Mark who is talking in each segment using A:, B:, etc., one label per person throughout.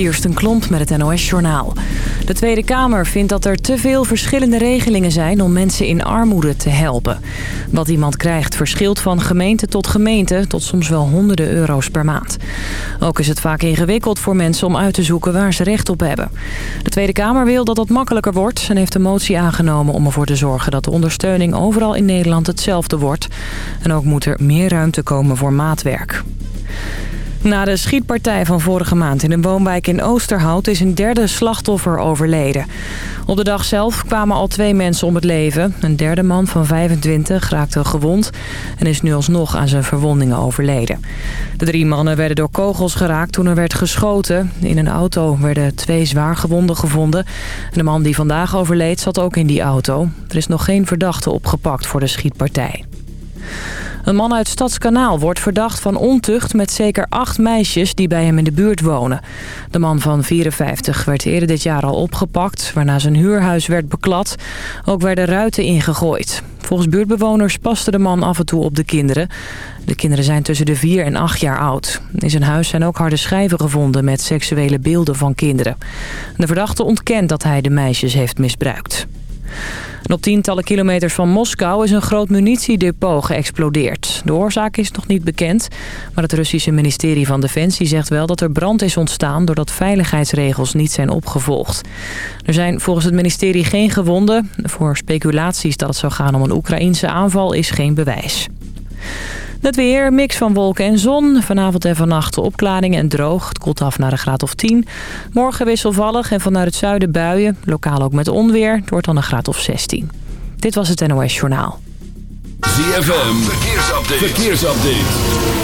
A: Kirsten Klomp met het NOS-journaal. De Tweede Kamer vindt dat er te veel verschillende regelingen zijn om mensen in armoede te helpen. Wat iemand krijgt verschilt van gemeente tot gemeente tot soms wel honderden euro's per maand. Ook is het vaak ingewikkeld voor mensen om uit te zoeken waar ze recht op hebben. De Tweede Kamer wil dat dat makkelijker wordt en heeft de motie aangenomen om ervoor te zorgen dat de ondersteuning overal in Nederland hetzelfde wordt. En ook moet er meer ruimte komen voor maatwerk. Na de schietpartij van vorige maand in een woonwijk in Oosterhout is een derde slachtoffer overleden. Op de dag zelf kwamen al twee mensen om het leven. Een derde man van 25 raakte gewond en is nu alsnog aan zijn verwondingen overleden. De drie mannen werden door kogels geraakt toen er werd geschoten. In een auto werden twee zwaargewonden gevonden. De man die vandaag overleed zat ook in die auto. Er is nog geen verdachte opgepakt voor de schietpartij. Een man uit Stadskanaal wordt verdacht van ontucht met zeker acht meisjes die bij hem in de buurt wonen. De man van 54 werd eerder dit jaar al opgepakt, waarna zijn huurhuis werd beklad. Ook werden ruiten ingegooid. Volgens buurtbewoners paste de man af en toe op de kinderen. De kinderen zijn tussen de 4 en 8 jaar oud. In zijn huis zijn ook harde schijven gevonden met seksuele beelden van kinderen. De verdachte ontkent dat hij de meisjes heeft misbruikt. Op tientallen kilometers van Moskou is een groot munitiedepot geëxplodeerd. De oorzaak is nog niet bekend, maar het Russische ministerie van Defensie zegt wel dat er brand is ontstaan doordat veiligheidsregels niet zijn opgevolgd. Er zijn volgens het ministerie geen gewonden. Voor speculaties dat het zou gaan om een Oekraïense aanval is geen bewijs. Het weer, mix van wolken en zon. Vanavond en vannacht opklaringen en droog. Het koelt af naar een graad of 10. Morgen wisselvallig en vanuit het zuiden buien. Lokaal ook met onweer. Het wordt dan een graad of 16. Dit was het NOS Journaal.
B: ZFM, verkeersupdate. verkeersupdate.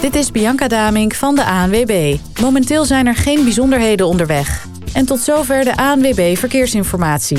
C: Dit is Bianca Damink van de ANWB. Momenteel zijn er geen bijzonderheden onderweg. En tot zover de ANWB Verkeersinformatie.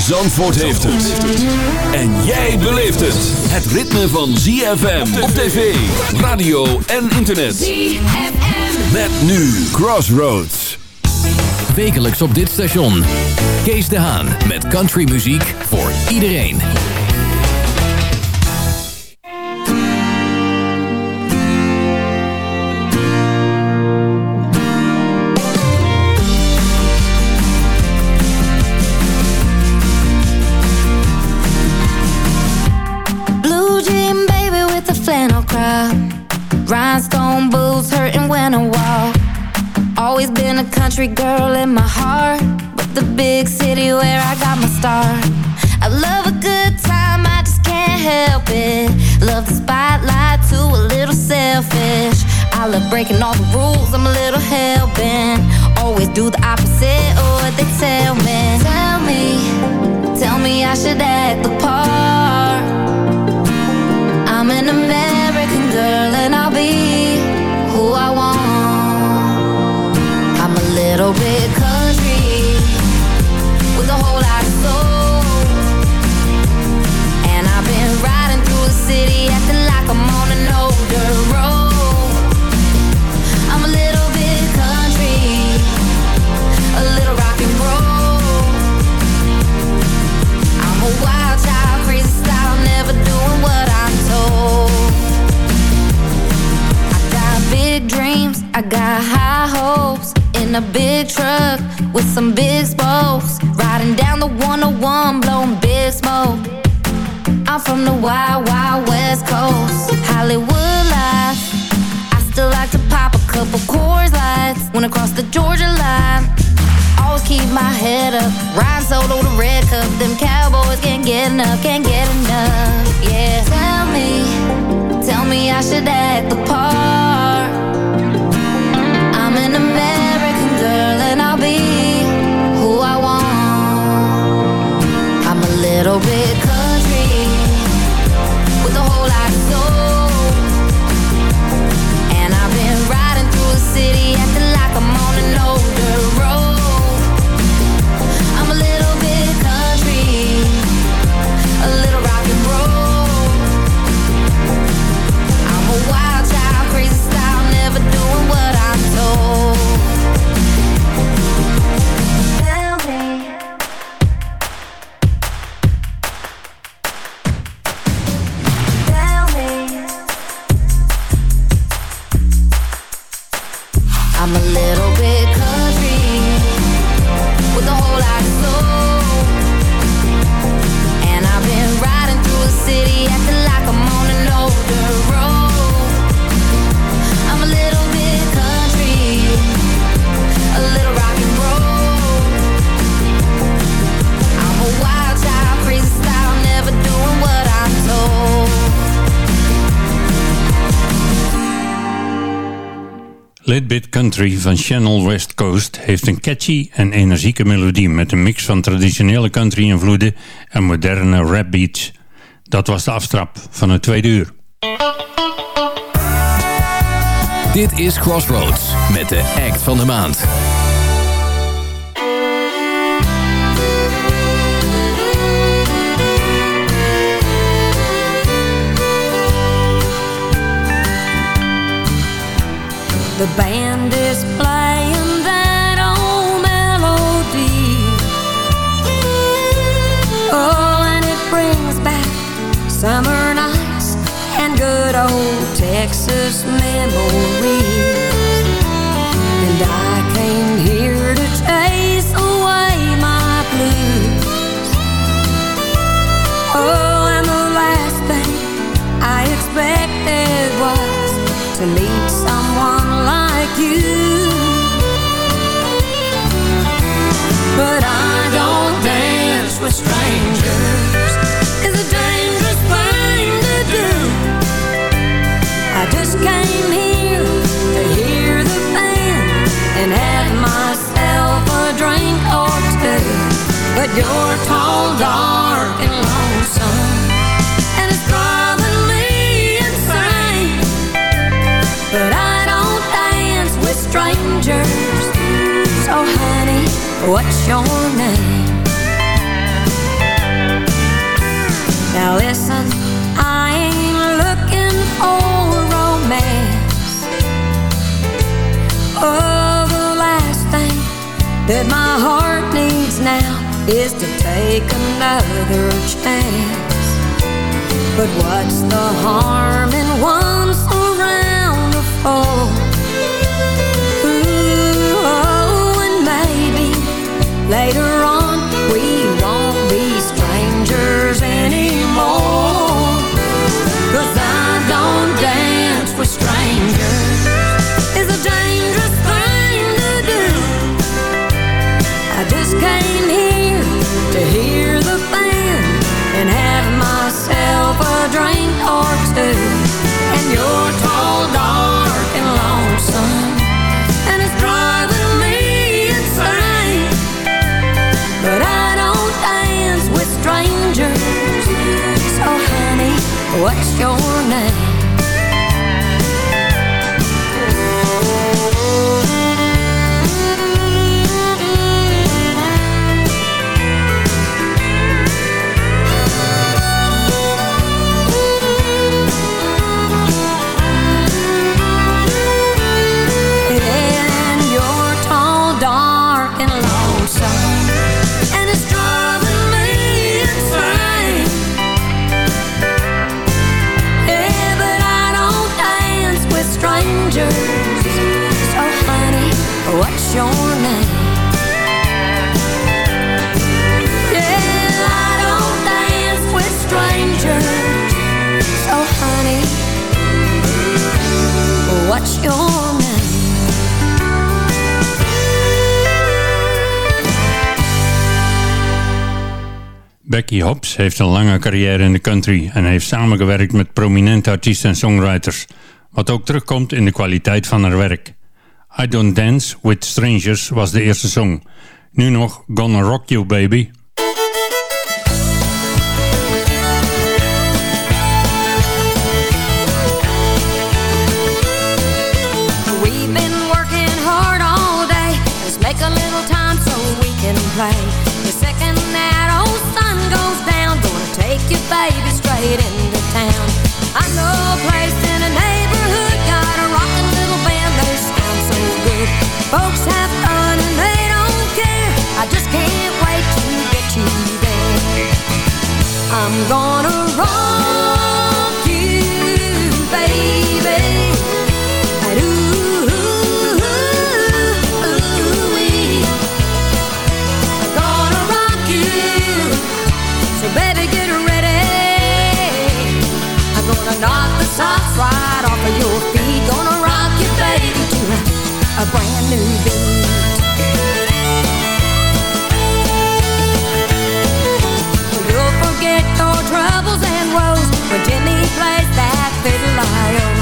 B: Zandvoort heeft het. En jij beleeft het. Het ritme van ZFM op tv, radio en internet. ZFM. Met nu Crossroads.
D: Wekelijks op dit station. Kees de Haan met countrymuziek voor iedereen.
E: Country girl in my heart But the big city where I got my start. I love a good time, I just can't help it. Love the spotlight, too, a little selfish. I love breaking all the rules, I'm a little hell-bent. Always do the opposite of what they tell me. Tell me, tell me I should act the part some big spokes. Riding down the 101, blowing big smoke. I'm from the wild, wild west coast. Hollywood life. I still like to pop a couple Coors Lights when I cross the Georgia line. Always keep my head up, ride solo to red cup. Them cowboys can't get enough, can't get enough. Yeah, tell me, tell me I should act the part. little bit country with a whole lot of soul. And I've been riding through the city acting like I'm on an old
F: Litbit Country van Channel West Coast heeft een catchy en energieke melodie met een mix van traditionele country-invloeden en moderne rap beats. Dat was de aftrap van het tweede uur.
D: Dit is Crossroads met de act van de maand.
G: The band is playing that old melody. Oh, and it brings back summer nights And good old Texas memories strangers. You So honey, what's your name? Now listen, I ain't looking for romance Oh, the last thing that my heart needs now Is to take another chance But what's the harm in once around a four? Later on, we won't be strangers anymore. Cause I don't dance with strangers. It's a dangerous thing to do. I just came here to hear the band and have myself a drink or two. And you're tall, What's your name?
F: Becky Hobbs heeft een lange carrière in de country en heeft samengewerkt met prominente artiesten en songwriters, wat ook terugkomt in de kwaliteit van haar werk. I Don't Dance With Strangers was de eerste song. Nu nog Gonna Rock You Baby
G: straight into town. I know a place in a neighborhood got a rockin' little band. They sound so good. Folks have fun and they don't care. I just can't wait to get you there. I'm gonna
H: your feet. Gonna rock you, baby to a brand new beat. You'll forget your troubles and woes When Jimmy plays that fiddle lion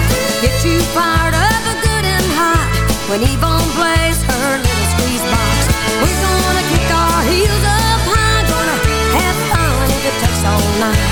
H: Get you fired up good and hot When Yvonne plays her little squeeze box. We're gonna kick our heels up high Gonna have fun if it takes all
G: night.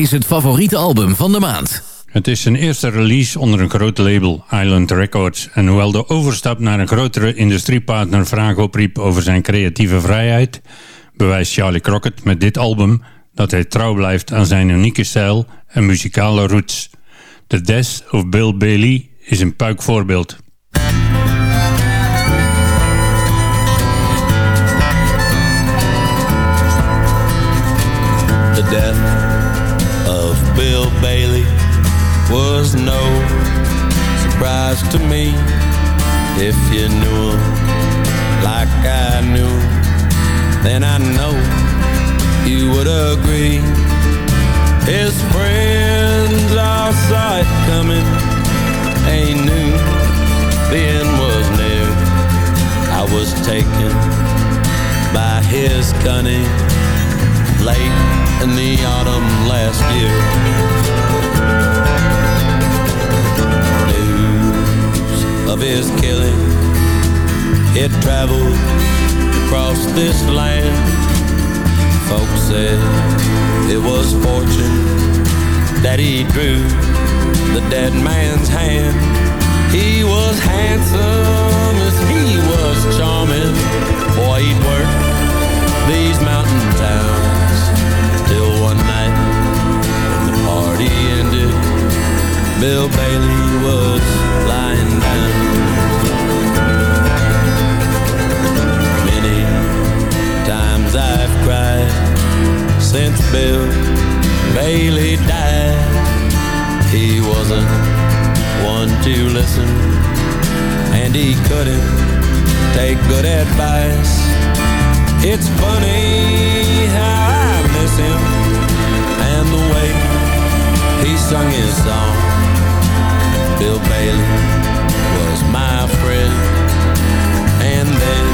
G: Is het favoriete album van de maand.
F: Het is zijn eerste release onder een groot label, Island Records. En hoewel de overstap naar een grotere industriepartner vragen opriep over zijn creatieve vrijheid, bewijst Charlie Crockett met dit album dat hij trouw blijft aan zijn unieke stijl en muzikale roots. The Death of Bill Bailey is een puikvoorbeeld.
D: The death was no surprise to me. If you knew him like I knew then I know you would agree. His friends all saw it coming. They knew the end was near. I was taken by his cunning late in the autumn last year. News is killing, it traveled across this land. Folks said it was fortune that he drew the dead man's hand. He was handsome as he was charming. Boy, he'd work these mountain towns till one night the party. Bill Bailey was lying down. Many times I've cried since Bill Bailey died. He wasn't one to listen, and he couldn't take good advice. It's funny how I miss him and the way he sung his song. Bill Bailey was my friend, and then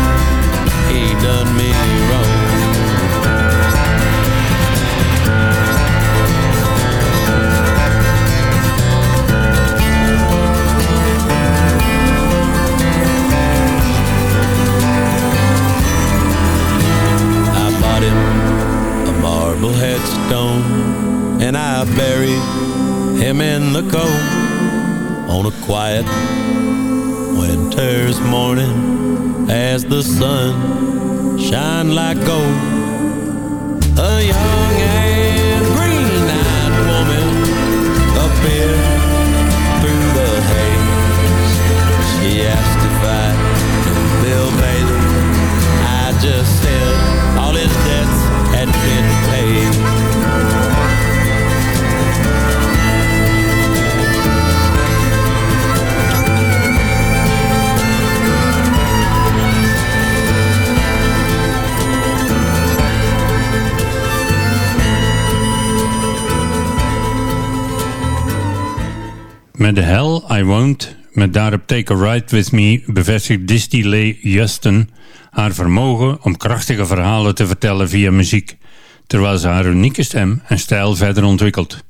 D: he done me wrong. I bought him a marble headstone and I buried him in the cold on a quiet winter's morning as the sun shined like gold. A young
I: Met The Hell I Won't, met daarop Take a Ride With Me, bevestigt Disty Lee Justin haar vermogen om krachtige verhalen te vertellen via muziek, terwijl ze haar unieke stem en stijl verder ontwikkelt.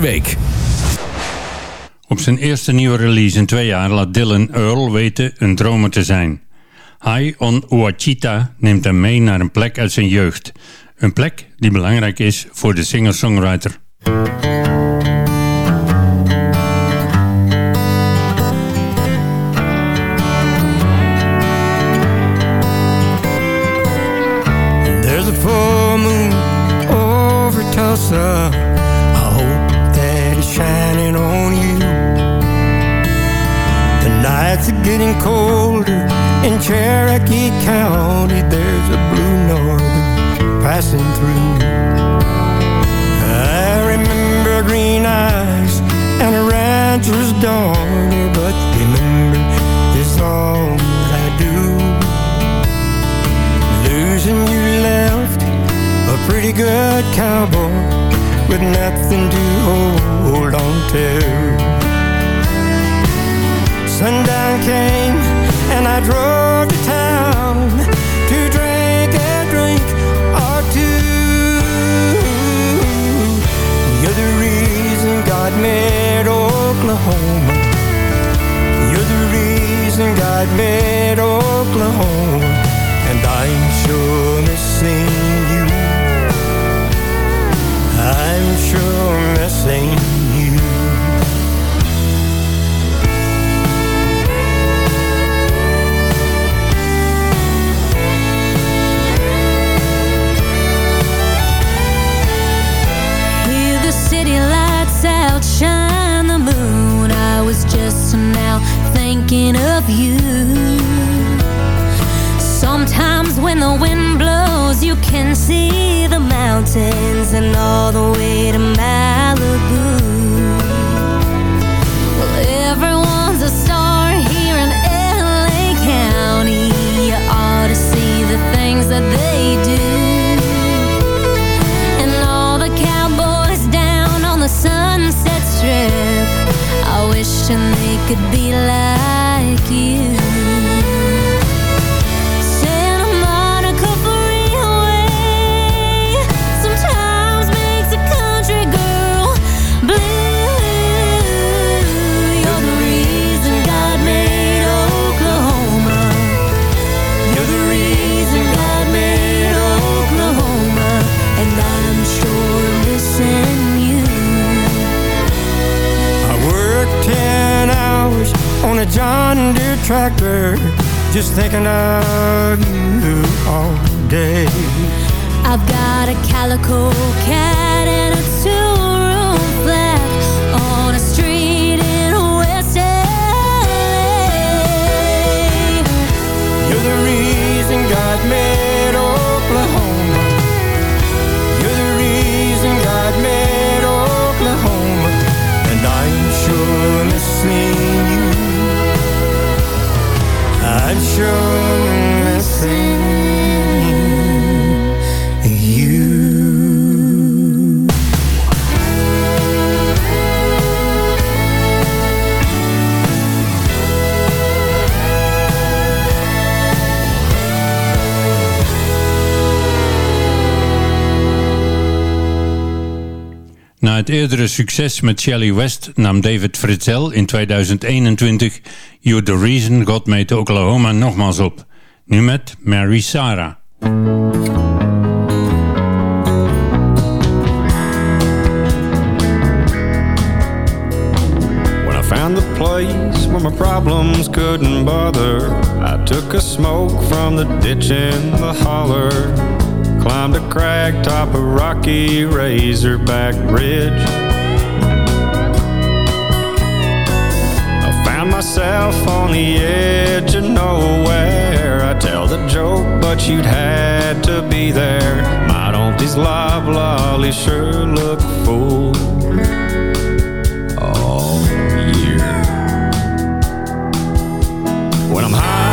J: Week.
I: Op zijn eerste nieuwe release in twee jaar laat Dylan Earl weten een dromer te zijn. High on Ouachita neemt hem mee naar een plek uit zijn jeugd. Een plek die belangrijk is voor de singer-songwriter.
K: Good cowboy with nothing to hold on to. Sundown came and I drove to town to drink a drink or two. You're the reason God made Oklahoma. You're the reason God made Oklahoma. And I'm sure missing same you
L: the city lights outshine the moon. I was
I: just now thinking of you. Sometimes when the wind blows you can see mountains and all the way to Malibu. Well, everyone's a star here in LA County. You ought to see the things that they do. And all the cowboys down on the Sunset Strip. I wish and they could be like you.
M: Tractor, just thinking of you all day.
I: I've got a calico cat and a two-room
M: I'm sure missing
F: het eerdere succes met Shelley West nam David Fritzel in 2021 You're the Reason God Made Oklahoma nogmaals op. Nu met Mary Sarah.
M: When I found the place where my problems couldn't bother, I took a smoke from the ditch in the holler, climbed a crag top of rocky Razorback Ridge. I found myself on the edge of nowhere. I tell the joke, but you'd had to be there. My auntie's loblolly sure look full all year. When I'm high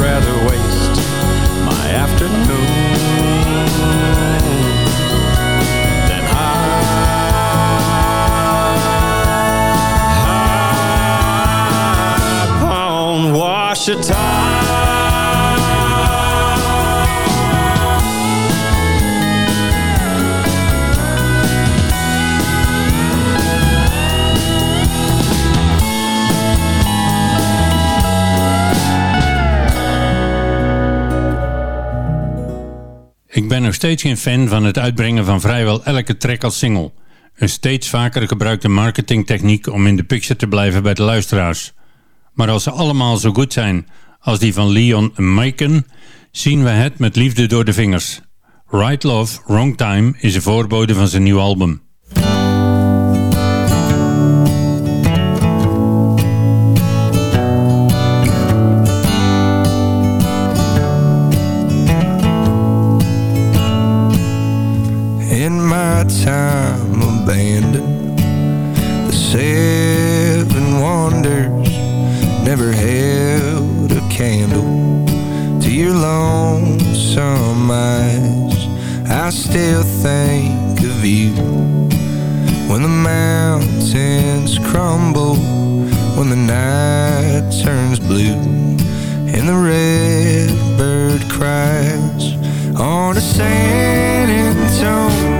M: rather waste my afternoon than high upon
D: Ouachita. Ben nog steeds geen fan van het uitbrengen van vrijwel elke track als single. Een steeds vaker gebruikte marketingtechniek om in de picture te blijven bij de luisteraars. Maar als ze allemaal zo goed zijn als die van Leon Macon, zien we het met liefde door de vingers. Right Love, Wrong Time is een voorbode van zijn nieuwe album.
N: Time abandoned. The seven wonders never held a candle to your lonesome eyes. I still think of you when the mountains crumble, when the night turns blue, and the red bird cries on a San Antone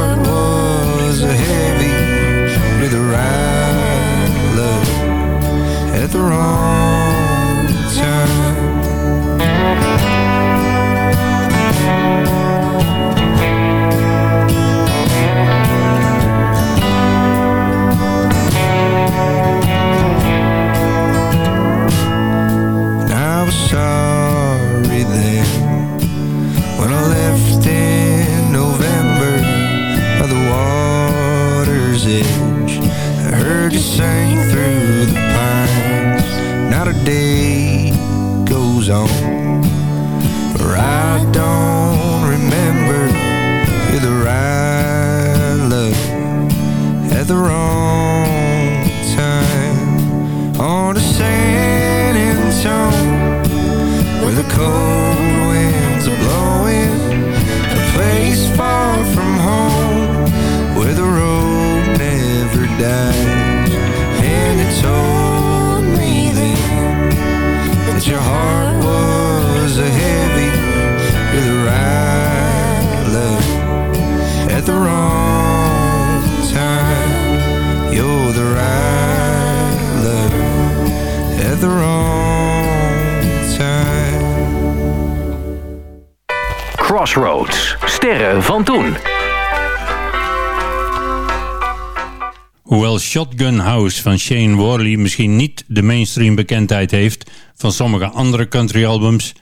D: Shotgun House van Shane Worley misschien niet de mainstream bekendheid heeft van sommige andere country albums,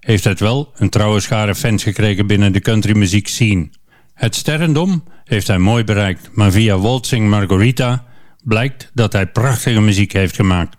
D: heeft het wel een trouwe schare fans gekregen binnen de countrymuziek scene. Het sterrendom heeft hij mooi bereikt, maar via Waltzing Margarita blijkt dat hij prachtige muziek heeft gemaakt.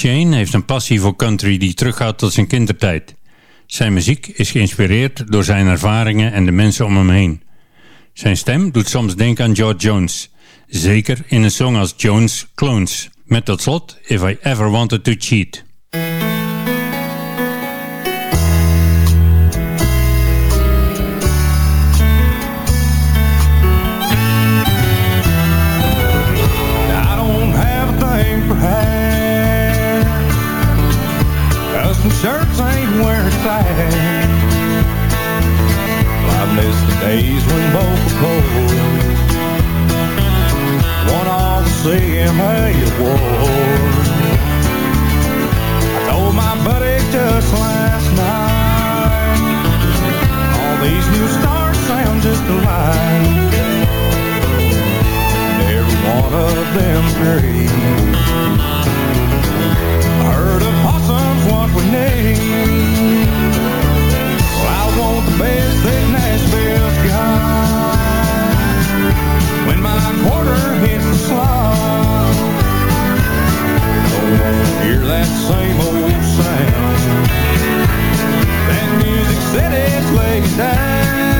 F: Shane heeft een passie voor country die teruggaat tot zijn kindertijd. Zijn muziek is geïnspireerd door zijn ervaringen en de mensen om hem heen. Zijn stem doet soms denken aan George Jones, zeker in een song als Jones Clones, met tot slot If I Ever Wanted to Cheat.
D: Days when both were cold. Won all the CMA awards. I told my buddy just last night. All these new stars sound just alike. Every one of them great. I heard of awesome's what we need. When my quarter hits the slot, wanna hear that same old sound. That music said it's laid down.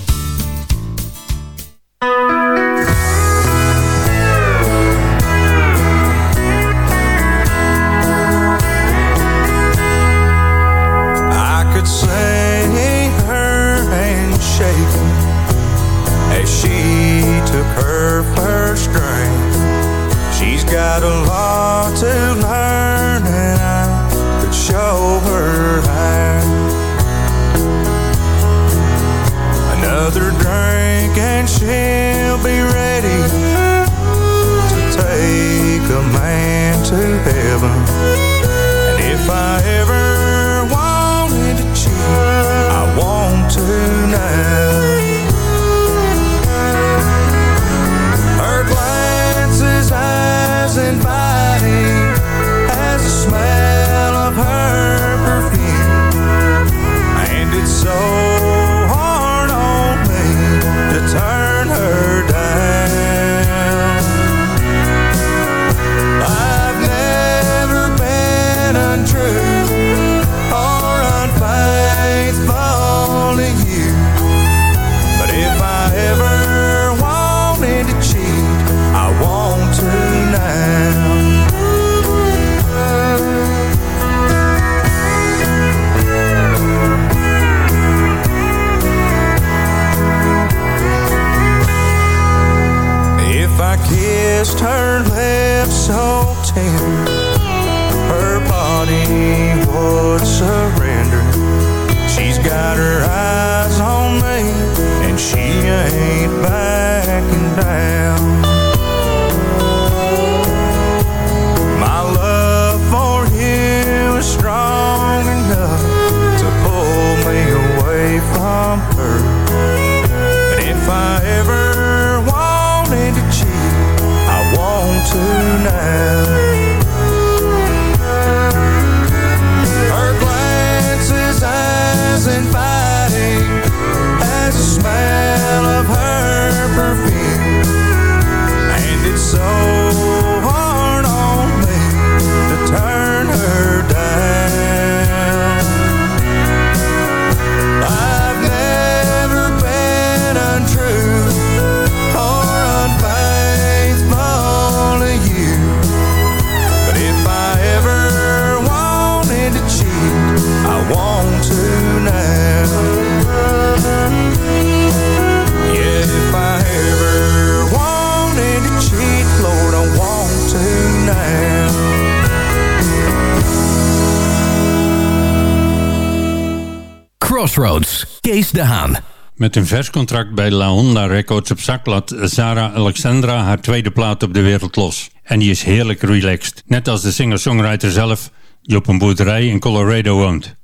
J: Crossroads, Kees de Haan.
F: Met een verscontract bij La Honda Records op zak laat Sarah Alexandra haar tweede plaat op de wereld los. En die is heerlijk relaxed. Net als de singer-songwriter zelf, die op een boerderij in Colorado woont.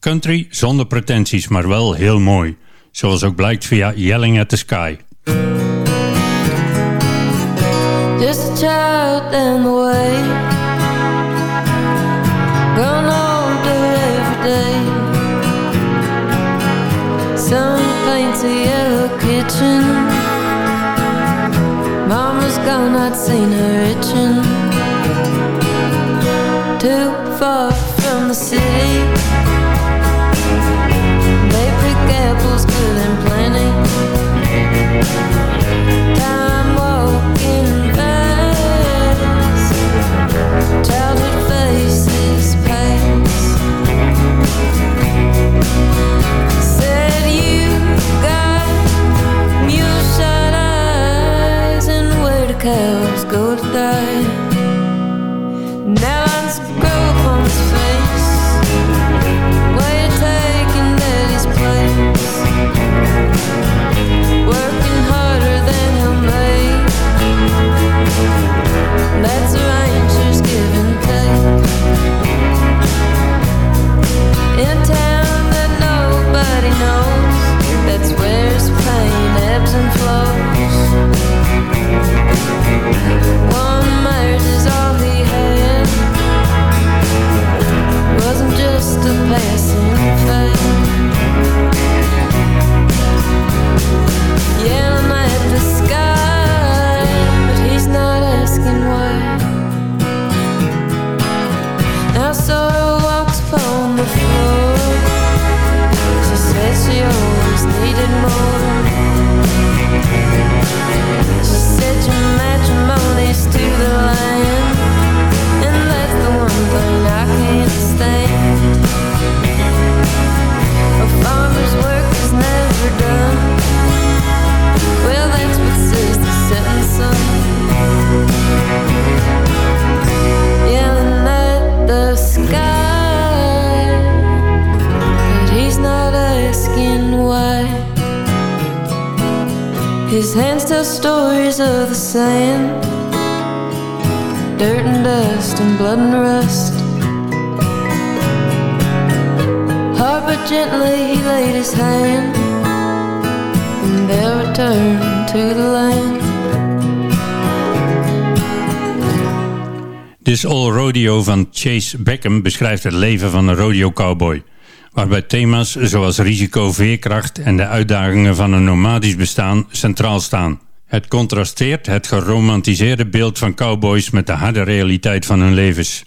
F: Country zonder pretenties, maar wel heel mooi. Zoals ook blijkt via Yelling at the Sky.
O: Just a child in the way Some paints a yellow kitchen. Mama's gone, I'd seen her itching. Too far from the city. They pick apples good and plenty cows go to die. Now groep go from just a passing phase Gently he laid and to the land.
F: This All Rodeo van Chase Beckham beschrijft het leven van een rodeo-cowboy. Waarbij thema's zoals risico, veerkracht en de uitdagingen van een nomadisch bestaan centraal staan. Het contrasteert het geromantiseerde beeld van cowboys met de harde realiteit van hun levens.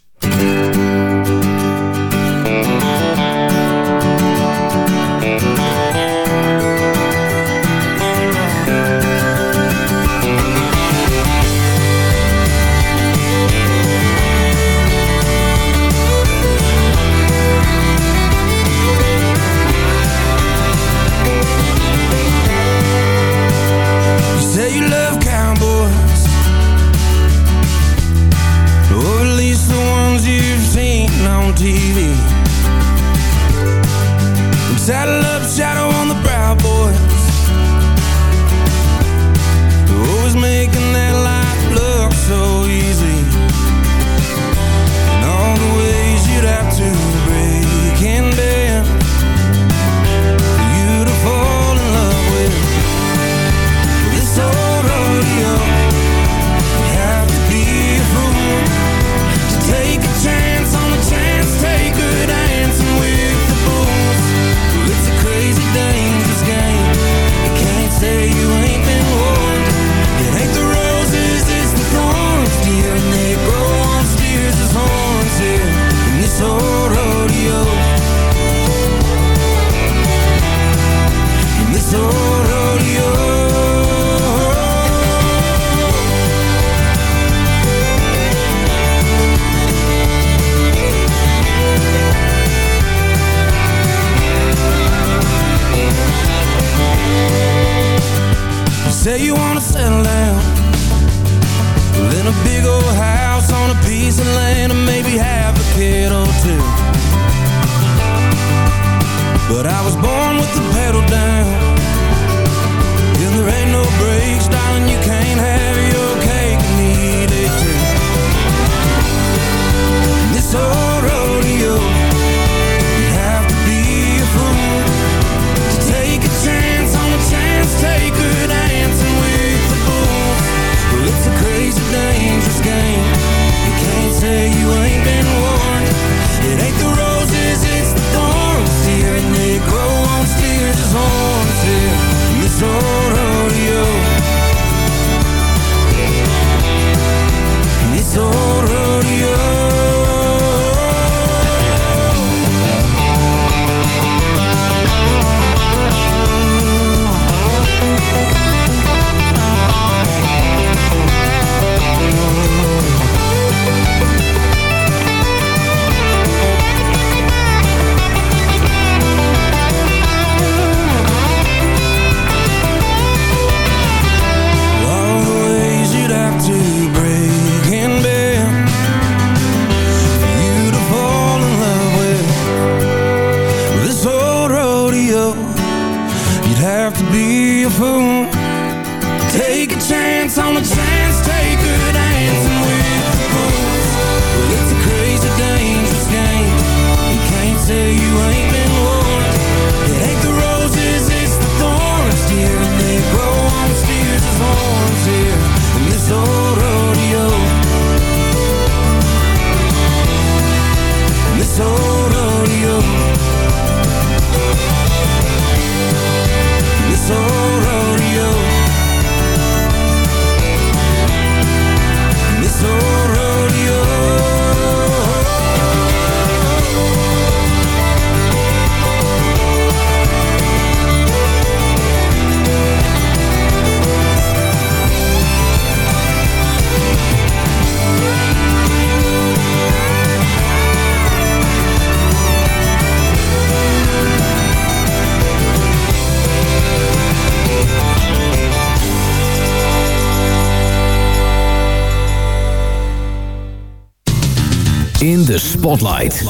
J: de spotlight.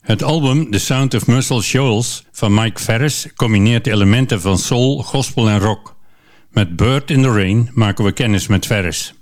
P: Het album The Sound of Muscle Shoals van Mike Ferris combineert elementen van soul, gospel en rock. Met Bird in the Rain maken we kennis met Ferris.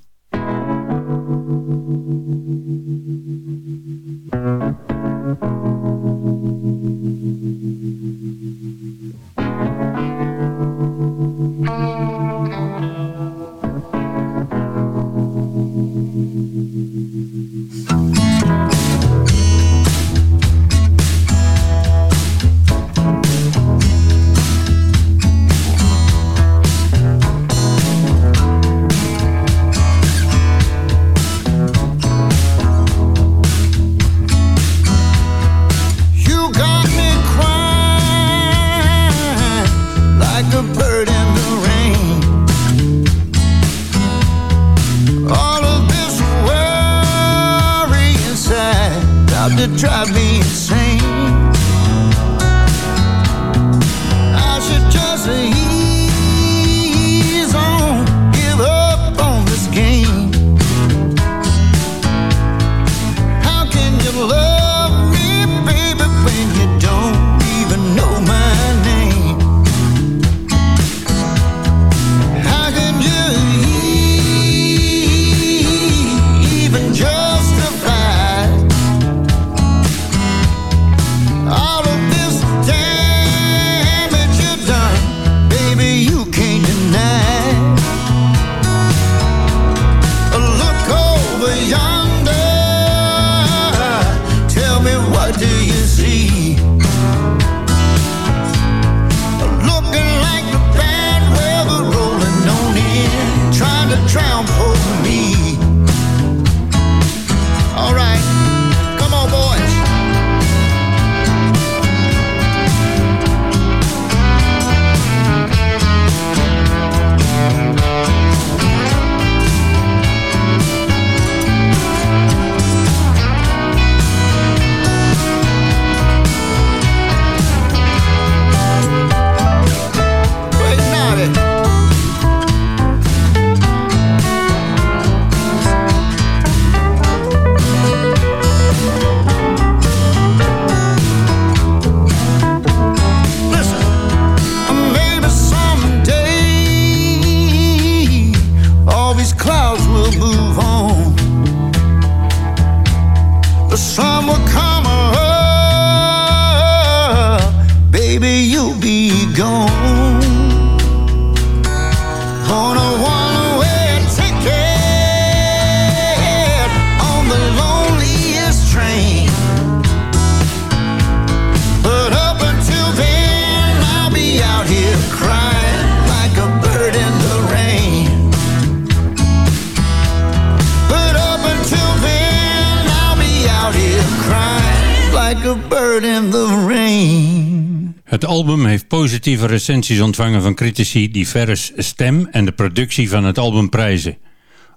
F: positieve recensies ontvangen van critici die Ferris' stem en de productie van het album prijzen.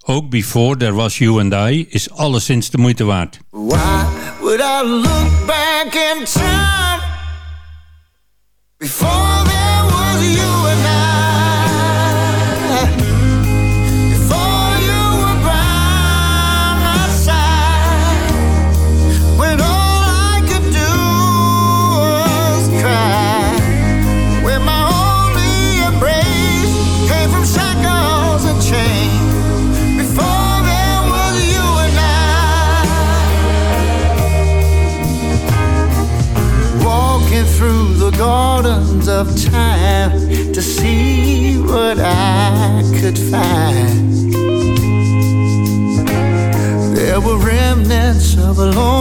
F: Ook Before There Was You and I is alleszins de moeite waard.
P: Would I look back before of time to see what I could find. There were remnants of a long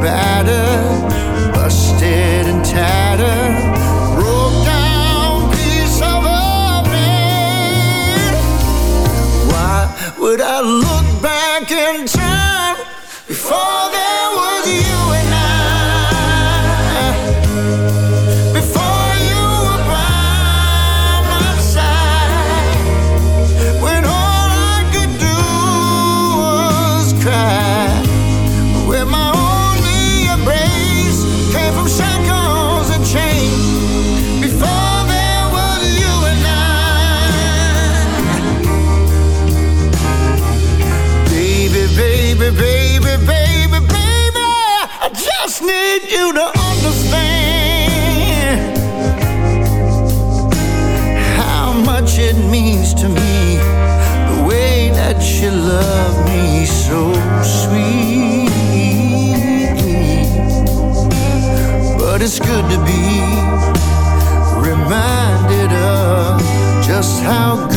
P: battered how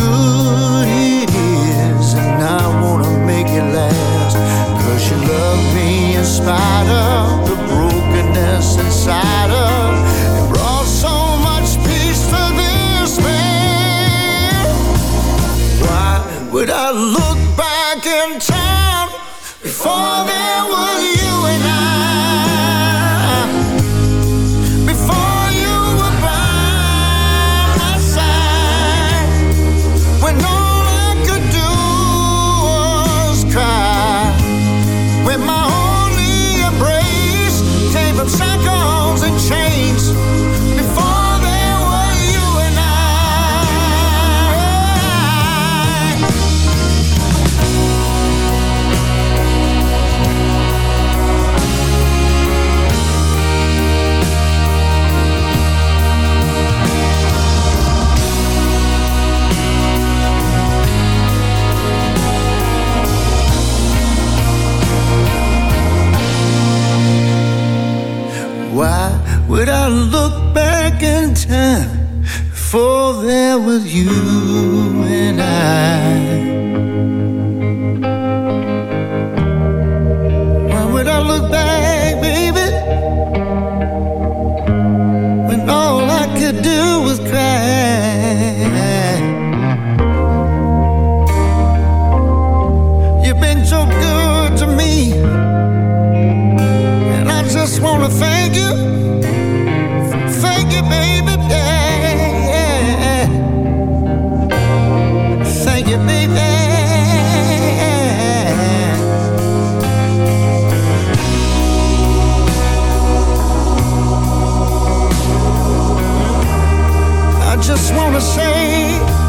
P: just wanna say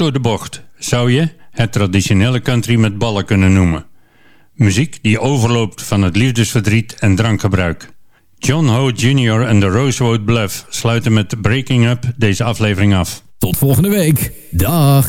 F: door de bocht zou je het traditionele country met ballen kunnen noemen. Muziek die overloopt van het liefdesverdriet en drankgebruik. John Ho Jr. en de Rosewood Bluff sluiten met Breaking Up deze aflevering af.
D: Tot volgende week. Dag.